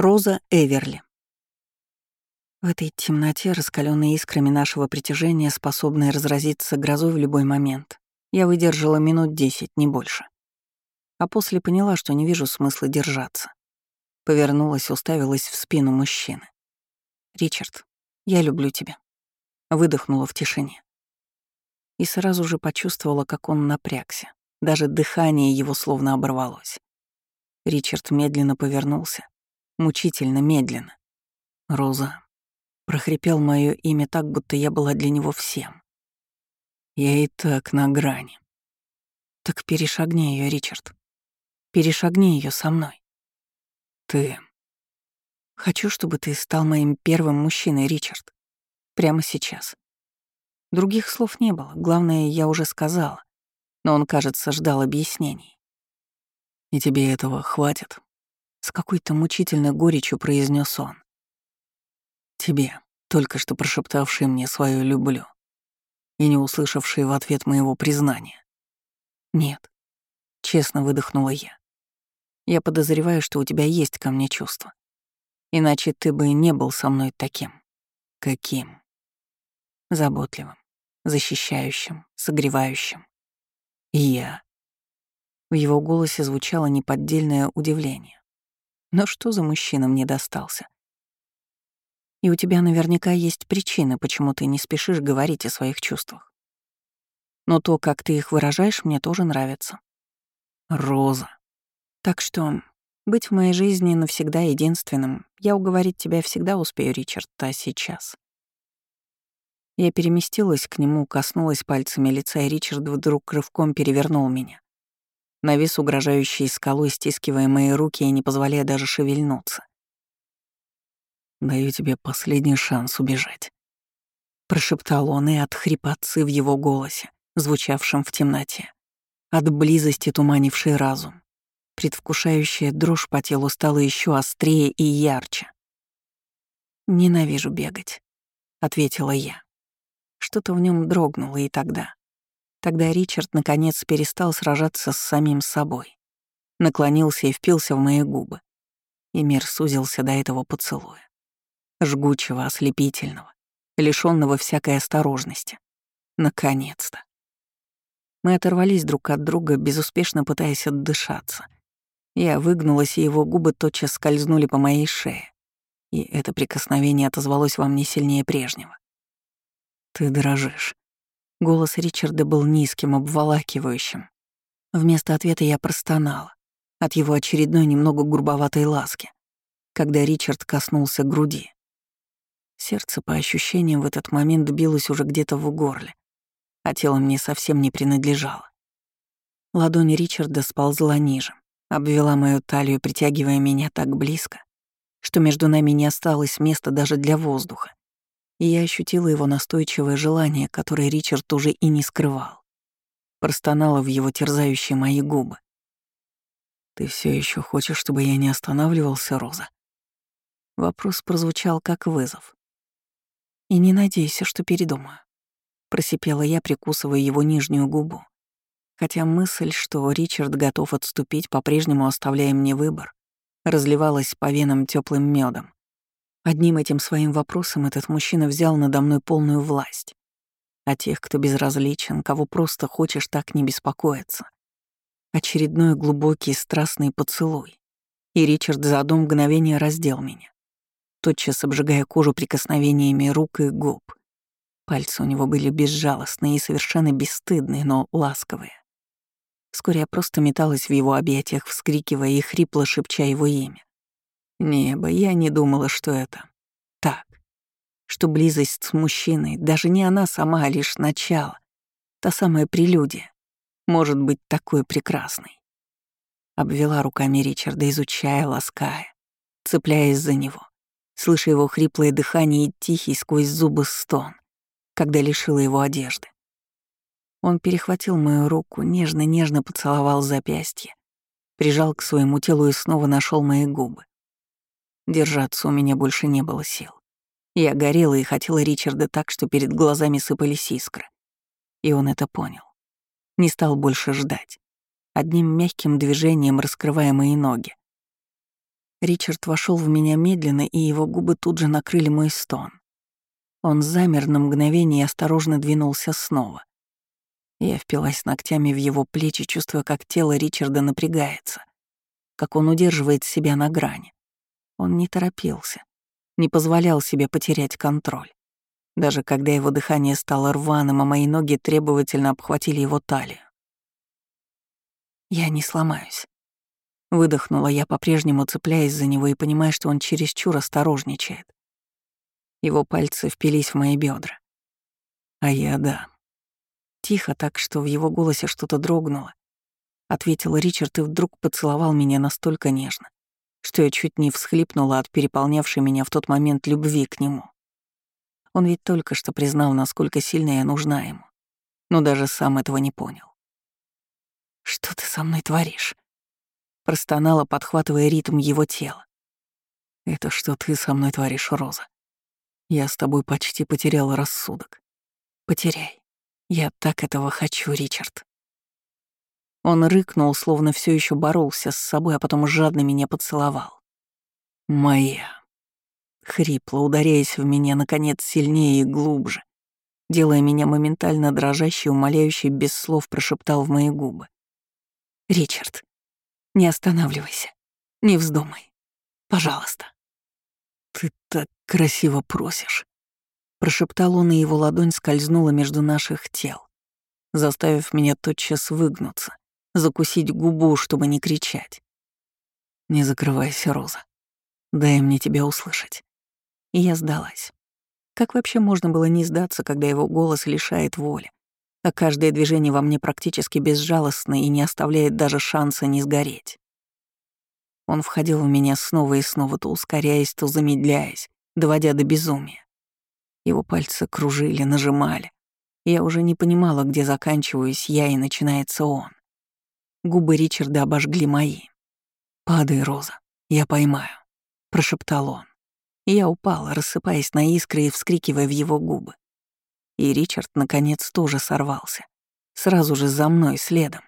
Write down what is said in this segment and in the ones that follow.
Роза Эверли. В этой темноте, раскаленной искрами нашего притяжения, способной разразиться грозой в любой момент, я выдержала минут десять, не больше. А после поняла, что не вижу смысла держаться. Повернулась, уставилась в спину мужчины. «Ричард, я люблю тебя». Выдохнула в тишине. И сразу же почувствовала, как он напрягся. Даже дыхание его словно оборвалось. Ричард медленно повернулся, мучительно медленно. «Роза», — прохрипел мое имя так, будто я была для него всем. Я и так на грани. Так перешагни ее, Ричард. Перешагни ее со мной. Ты. Хочу, чтобы ты стал моим первым мужчиной, Ричард. Прямо сейчас. Других слов не было, главное, я уже сказала. Но он, кажется, ждал объяснений. И тебе этого хватит? С какой-то мучительной горечью произнес он. Тебе, только что прошептавший мне свое «люблю» и не услышавший в ответ моего признания. Нет, честно выдохнула я. Я подозреваю, что у тебя есть ко мне чувства. Иначе ты бы не был со мной таким. Каким? Заботливым, защищающим, согревающим. И я. В его голосе звучало неподдельное удивление. Но что за мужчина мне достался? И у тебя наверняка есть причины, почему ты не спешишь говорить о своих чувствах. Но то, как ты их выражаешь, мне тоже нравится. Роза. Так что быть в моей жизни навсегда единственным, я уговорить тебя всегда успею, Ричард, а сейчас. Я переместилась к нему, коснулась пальцами лица, и Ричард вдруг рывком перевернул меня навис угрожающей скалой, стискивая мои руки и не позволяя даже шевельнуться. «Даю тебе последний шанс убежать», — прошептал он, и от хрипотцы в его голосе, звучавшем в темноте, от близости туманившей разум, предвкушающая дрожь по телу стала еще острее и ярче. «Ненавижу бегать», — ответила я. Что-то в нем дрогнуло и тогда. Тогда Ричард наконец перестал сражаться с самим собой. Наклонился и впился в мои губы. И мир сузился до этого поцелуя. Жгучего, ослепительного, лишённого всякой осторожности. Наконец-то. Мы оторвались друг от друга, безуспешно пытаясь отдышаться. Я выгнулась, и его губы тотчас скользнули по моей шее. И это прикосновение отозвалось во мне сильнее прежнего. «Ты дрожишь», Голос Ричарда был низким, обволакивающим. Вместо ответа я простонала от его очередной немного грубоватой ласки, когда Ричард коснулся груди. Сердце по ощущениям в этот момент билось уже где-то в горле, а тело мне совсем не принадлежало. Ладонь Ричарда сползла ниже, обвела мою талию, притягивая меня так близко, что между нами не осталось места даже для воздуха и я ощутила его настойчивое желание, которое Ричард уже и не скрывал. Простонала в его терзающие мои губы. «Ты все еще хочешь, чтобы я не останавливался, Роза?» Вопрос прозвучал как вызов. «И не надейся, что передумаю», — просипела я, прикусывая его нижнюю губу. Хотя мысль, что Ричард готов отступить, по-прежнему оставляя мне выбор, разливалась по венам теплым медом. Одним этим своим вопросом этот мужчина взял надо мной полную власть. А тех, кто безразличен, кого просто хочешь так не беспокоиться. Очередной глубокий страстный поцелуй. И Ричард за одно мгновение раздел меня, тотчас обжигая кожу прикосновениями рук и губ. Пальцы у него были безжалостные и совершенно бесстыдные, но ласковые. Вскоре я просто металась в его объятиях, вскрикивая и хрипло шепча его имя. Небо, я не думала, что это так. Что близость с мужчиной, даже не она сама, а лишь начало, та самая прелюдия, может быть такой прекрасной. Обвела руками Ричарда, изучая, лаская, цепляясь за него, слыша его хриплое дыхание и тихий сквозь зубы стон, когда лишила его одежды. Он перехватил мою руку, нежно-нежно поцеловал запястье, прижал к своему телу и снова нашел мои губы. Держаться у меня больше не было сил. Я горела и хотела Ричарда так, что перед глазами сыпались искры. И он это понял. Не стал больше ждать. Одним мягким движением раскрывая мои ноги. Ричард вошел в меня медленно, и его губы тут же накрыли мой стон. Он замер на мгновение и осторожно двинулся снова. Я впилась ногтями в его плечи, чувствуя, как тело Ричарда напрягается, как он удерживает себя на грани. Он не торопился, не позволял себе потерять контроль. Даже когда его дыхание стало рваным, а мои ноги требовательно обхватили его талию. Я не сломаюсь. Выдохнула я, по-прежнему цепляясь за него и понимая, что он чересчур осторожничает. Его пальцы впились в мои бедра. А я — да. Тихо, так что в его голосе что-то дрогнуло. Ответил Ричард и вдруг поцеловал меня настолько нежно, что я чуть не всхлипнула от переполнявшей меня в тот момент любви к нему. Он ведь только что признал, насколько сильно я нужна ему, но даже сам этого не понял. «Что ты со мной творишь?» Простонала, подхватывая ритм его тела. «Это что ты со мной творишь, Роза? Я с тобой почти потерял рассудок. Потеряй. Я так этого хочу, Ричард». Он рыкнул, словно все еще боролся с собой, а потом жадно меня поцеловал. «Моя». Хрипло, ударяясь в меня, наконец, сильнее и глубже, делая меня моментально дрожащей, умоляющей, без слов прошептал в мои губы. «Ричард, не останавливайся, не вздумай. Пожалуйста». «Ты так красиво просишь», — прошептал он, и его ладонь скользнула между наших тел, заставив меня тотчас выгнуться, закусить губу, чтобы не кричать. «Не закрывайся, Роза. Дай мне тебя услышать». И я сдалась. Как вообще можно было не сдаться, когда его голос лишает воли, а каждое движение во мне практически безжалостно и не оставляет даже шанса не сгореть? Он входил в меня снова и снова, то ускоряясь, то замедляясь, доводя до безумия. Его пальцы кружили, нажимали. Я уже не понимала, где заканчиваюсь я и начинается он. Губы Ричарда обожгли мои. «Падай, Роза, я поймаю», — прошептал он. Я упала, рассыпаясь на искры и вскрикивая в его губы. И Ричард, наконец, тоже сорвался. Сразу же за мной, следом.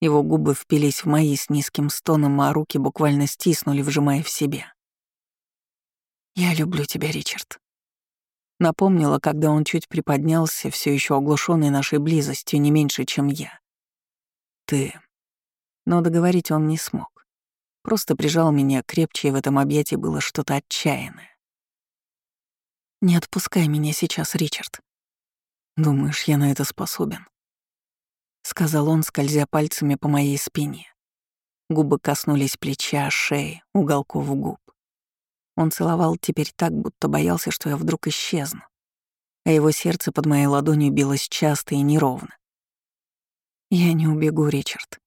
Его губы впились в мои с низким стоном, а руки буквально стиснули, вжимая в себя. «Я люблю тебя, Ричард», Напомнила, когда он чуть приподнялся, все еще оглушенный нашей близостью, не меньше, чем я. Ты но договорить он не смог. Просто прижал меня крепче, и в этом объятии было что-то отчаянное. «Не отпускай меня сейчас, Ричард. Думаешь, я на это способен?» Сказал он, скользя пальцами по моей спине. Губы коснулись плеча, шеи, уголков губ. Он целовал теперь так, будто боялся, что я вдруг исчезну, а его сердце под моей ладонью билось часто и неровно. «Я не убегу, Ричард.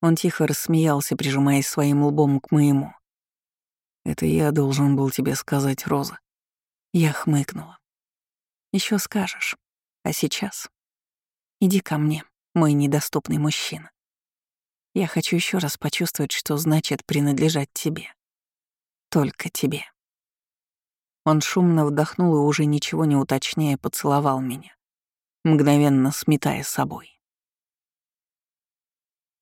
Он тихо рассмеялся, прижимаясь своим лбом к моему. «Это я должен был тебе сказать, Роза». Я хмыкнула. Еще скажешь. А сейчас? Иди ко мне, мой недоступный мужчина. Я хочу еще раз почувствовать, что значит принадлежать тебе. Только тебе». Он шумно вдохнул и уже ничего не уточняя поцеловал меня, мгновенно сметая собой.